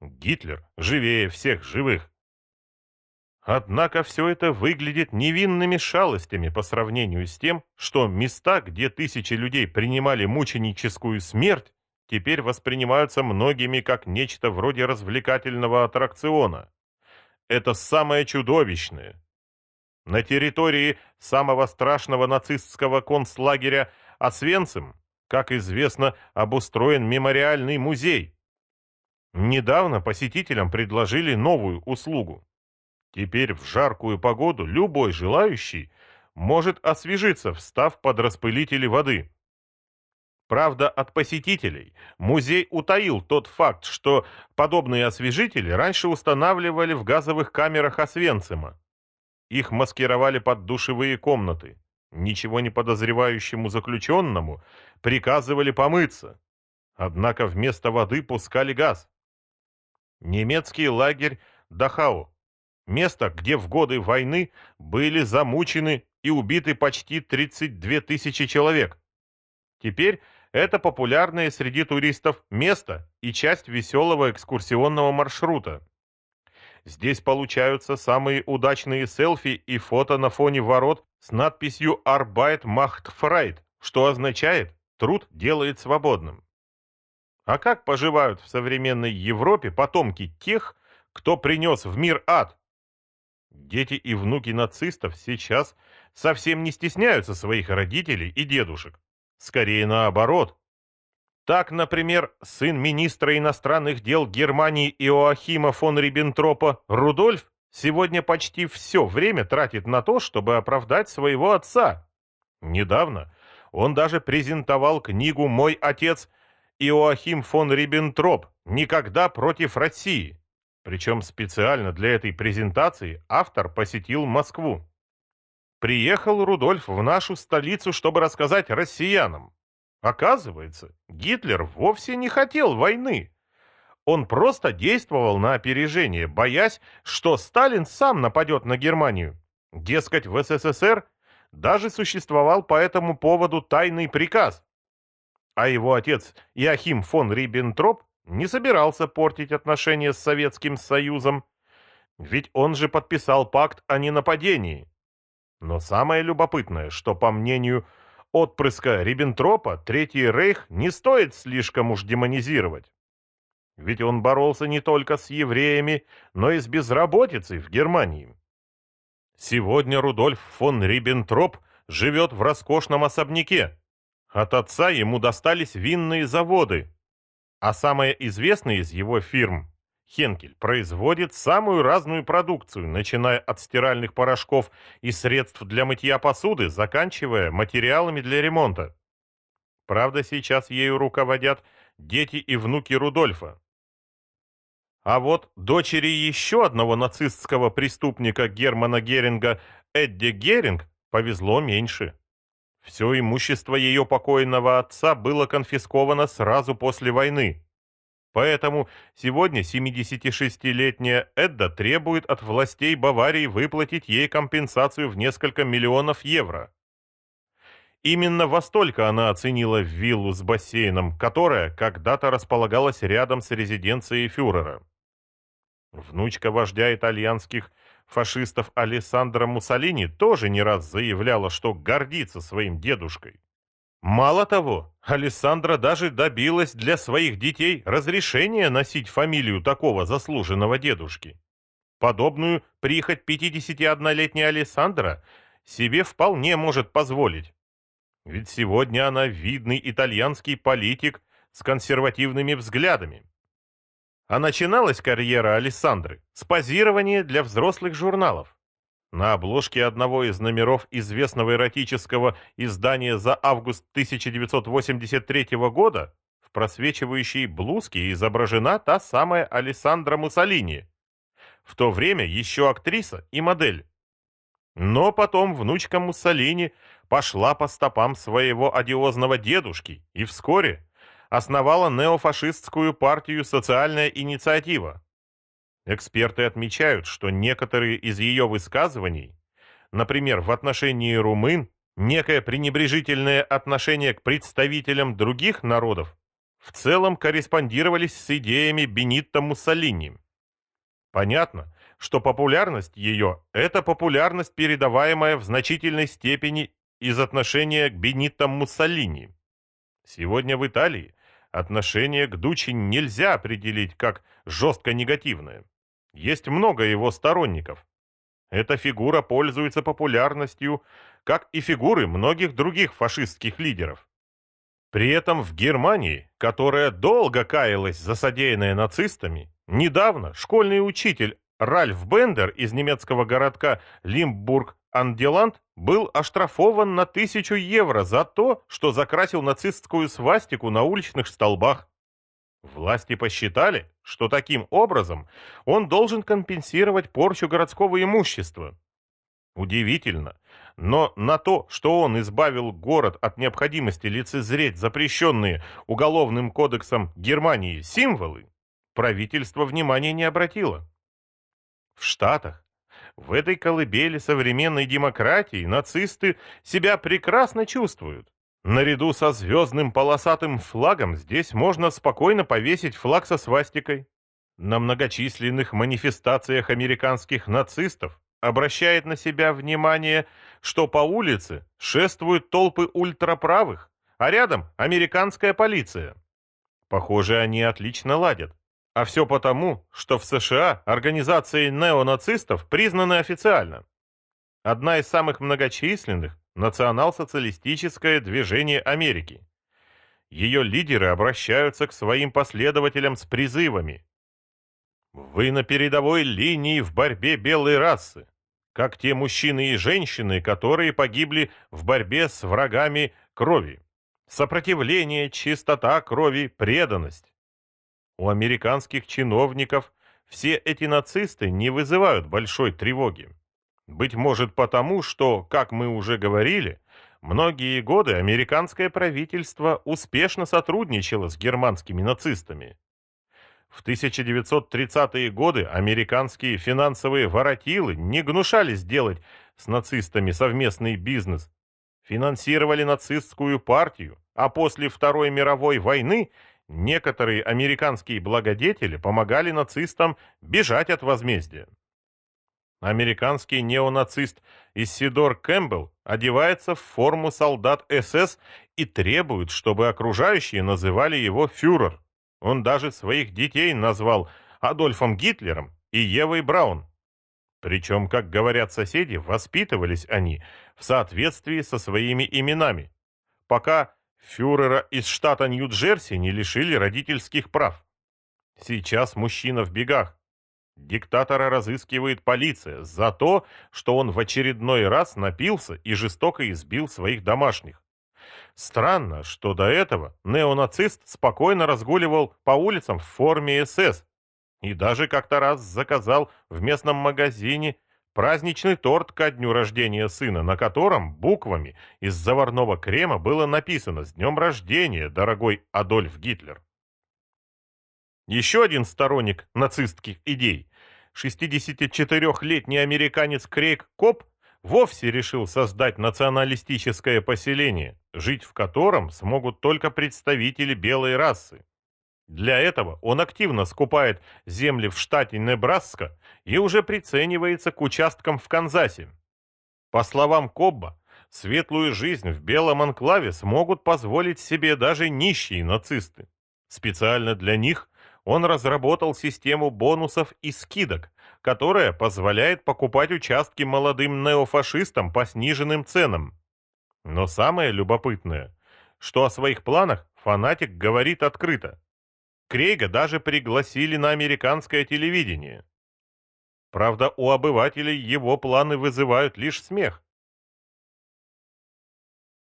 Гитлер живее всех живых. Однако все это выглядит невинными шалостями по сравнению с тем, что места, где тысячи людей принимали мученическую смерть, теперь воспринимаются многими как нечто вроде развлекательного аттракциона. Это самое чудовищное. На территории самого страшного нацистского концлагеря Освенцим, как известно, обустроен мемориальный музей. Недавно посетителям предложили новую услугу. Теперь в жаркую погоду любой желающий может освежиться, встав под распылители воды. Правда, от посетителей музей утаил тот факт, что подобные освежители раньше устанавливали в газовых камерах Освенцима. Их маскировали под душевые комнаты. Ничего не подозревающему заключенному приказывали помыться. Однако вместо воды пускали газ. Немецкий лагерь Дахау. Место, где в годы войны были замучены и убиты почти 32 тысячи человек. Теперь это популярное среди туристов место и часть веселого экскурсионного маршрута. Здесь получаются самые удачные селфи и фото на фоне ворот с надписью «Arbeit macht frei», что означает «труд делает свободным». А как поживают в современной Европе потомки тех, кто принес в мир ад? Дети и внуки нацистов сейчас совсем не стесняются своих родителей и дедушек. Скорее наоборот. Так, например, сын министра иностранных дел Германии Иоахима фон Риббентропа Рудольф сегодня почти все время тратит на то, чтобы оправдать своего отца. Недавно он даже презентовал книгу «Мой отец» Иоахим фон Риббентроп «Никогда против России». Причем специально для этой презентации автор посетил Москву. Приехал Рудольф в нашу столицу, чтобы рассказать россиянам. Оказывается, Гитлер вовсе не хотел войны. Он просто действовал на опережение, боясь, что Сталин сам нападет на Германию. Дескать, в СССР даже существовал по этому поводу тайный приказ. А его отец Иохим фон Риббентроп не собирался портить отношения с Советским Союзом, ведь он же подписал пакт о ненападении. Но самое любопытное, что, по мнению отпрыска Риббентропа, Третий Рейх не стоит слишком уж демонизировать. Ведь он боролся не только с евреями, но и с безработицей в Германии. Сегодня Рудольф фон Риббентроп живет в роскошном особняке. От отца ему достались винные заводы, а самая известная из его фирм Хенкель производит самую разную продукцию, начиная от стиральных порошков и средств для мытья посуды, заканчивая материалами для ремонта. Правда, сейчас ею руководят дети и внуки Рудольфа. А вот дочери еще одного нацистского преступника Германа Геринга, Эдди Геринг, повезло меньше. Все имущество ее покойного отца было конфисковано сразу после войны. Поэтому сегодня 76-летняя Эдда требует от властей Баварии выплатить ей компенсацию в несколько миллионов евро. Именно во столько она оценила виллу с бассейном, которая когда-то располагалась рядом с резиденцией фюрера. Внучка вождя итальянских фашистов Алессандро Муссолини тоже не раз заявляла, что гордится своим дедушкой. Мало того, Алессандра даже добилась для своих детей разрешения носить фамилию такого заслуженного дедушки. Подобную прихоть 51-летняя Алессандра себе вполне может позволить. Ведь сегодня она видный итальянский политик с консервативными взглядами. А начиналась карьера Алессандры с позирования для взрослых журналов. На обложке одного из номеров известного эротического издания за август 1983 года в просвечивающей блузке изображена та самая Алессандра Муссолини, в то время еще актриса и модель. Но потом внучка Муссолини пошла по стопам своего одиозного дедушки и вскоре основала неофашистскую партию «Социальная инициатива», Эксперты отмечают, что некоторые из ее высказываний, например, в отношении румын, некое пренебрежительное отношение к представителям других народов, в целом корреспондировались с идеями Бенитто Муссолини. Понятно, что популярность ее – это популярность, передаваемая в значительной степени из отношения к Бенитто Муссолини. Сегодня в Италии отношение к Дучи нельзя определить как жестко негативное. Есть много его сторонников. Эта фигура пользуется популярностью, как и фигуры многих других фашистских лидеров. При этом в Германии, которая долго каялась за содеянное нацистами, недавно школьный учитель Ральф Бендер из немецкого городка Лимбург-Анделанд был оштрафован на тысячу евро за то, что закрасил нацистскую свастику на уличных столбах. Власти посчитали, что таким образом он должен компенсировать порчу городского имущества. Удивительно, но на то, что он избавил город от необходимости лицезреть запрещенные Уголовным кодексом Германии символы, правительство внимания не обратило. В Штатах, в этой колыбели современной демократии, нацисты себя прекрасно чувствуют. Наряду со звездным полосатым флагом здесь можно спокойно повесить флаг со свастикой. На многочисленных манифестациях американских нацистов обращает на себя внимание, что по улице шествуют толпы ультраправых, а рядом американская полиция. Похоже, они отлично ладят. А все потому, что в США организации неонацистов признаны официально. Одна из самых многочисленных – национал-социалистическое движение Америки. Ее лидеры обращаются к своим последователям с призывами. Вы на передовой линии в борьбе белой расы как те мужчины и женщины, которые погибли в борьбе с врагами крови. Сопротивление, чистота крови, преданность. У американских чиновников все эти нацисты не вызывают большой тревоги. Быть может потому, что, как мы уже говорили, многие годы американское правительство успешно сотрудничало с германскими нацистами. В 1930-е годы американские финансовые воротилы не гнушались делать с нацистами совместный бизнес, финансировали нацистскую партию, а после Второй мировой войны некоторые американские благодетели помогали нацистам бежать от возмездия. Американский неонацист Исидор Кэмпбелл одевается в форму солдат СС и требует, чтобы окружающие называли его фюрер. Он даже своих детей назвал Адольфом Гитлером и Евой Браун. Причем, как говорят соседи, воспитывались они в соответствии со своими именами, пока фюрера из штата Нью-Джерси не лишили родительских прав. Сейчас мужчина в бегах. Диктатора разыскивает полиция за то, что он в очередной раз напился и жестоко избил своих домашних. Странно, что до этого неонацист спокойно разгуливал по улицам в форме СС и даже как-то раз заказал в местном магазине праздничный торт ко дню рождения сына, на котором буквами из заварного крема было написано «С днем рождения, дорогой Адольф Гитлер». Еще один сторонник нацистских идей, 64-летний американец Крейг Коп, вовсе решил создать националистическое поселение, жить в котором смогут только представители белой расы. Для этого он активно скупает земли в штате Небраска и уже приценивается к участкам в Канзасе. По словам Кобба, светлую жизнь в белом анклаве смогут позволить себе даже нищие нацисты. Специально для них он разработал систему бонусов и скидок, которая позволяет покупать участки молодым неофашистам по сниженным ценам. Но самое любопытное, что о своих планах фанатик говорит открыто. Крейга даже пригласили на американское телевидение. Правда, у обывателей его планы вызывают лишь смех.